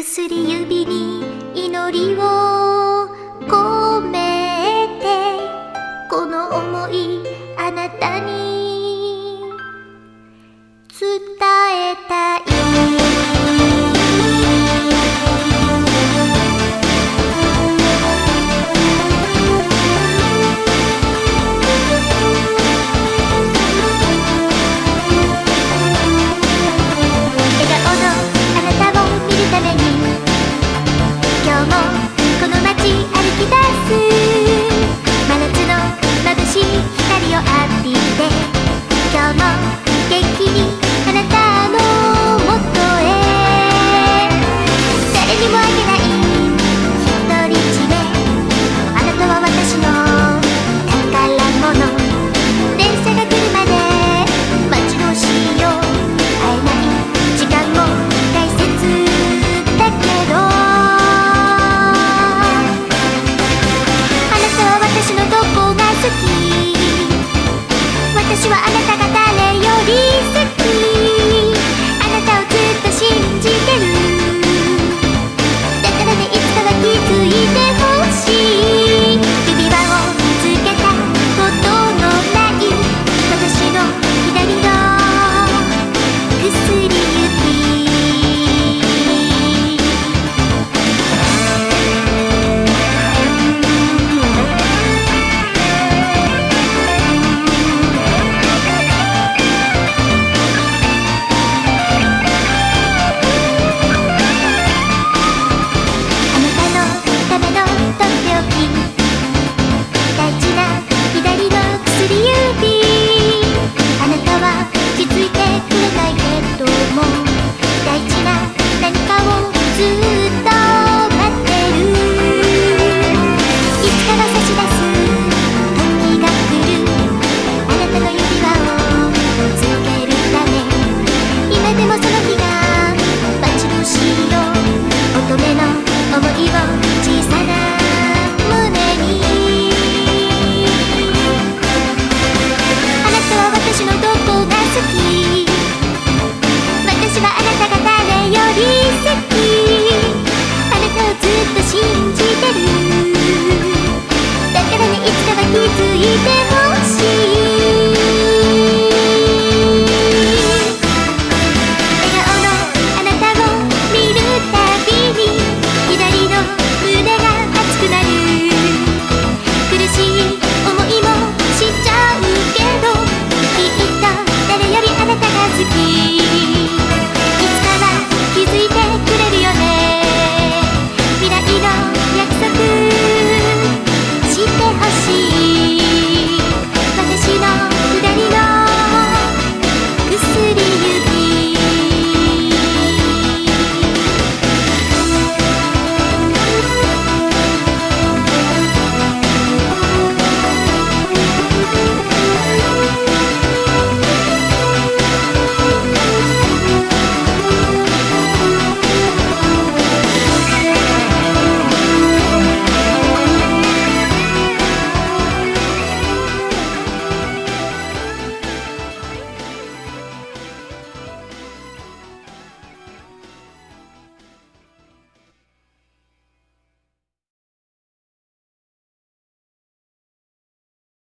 薬指に祈りを込めてこの想いあなたに。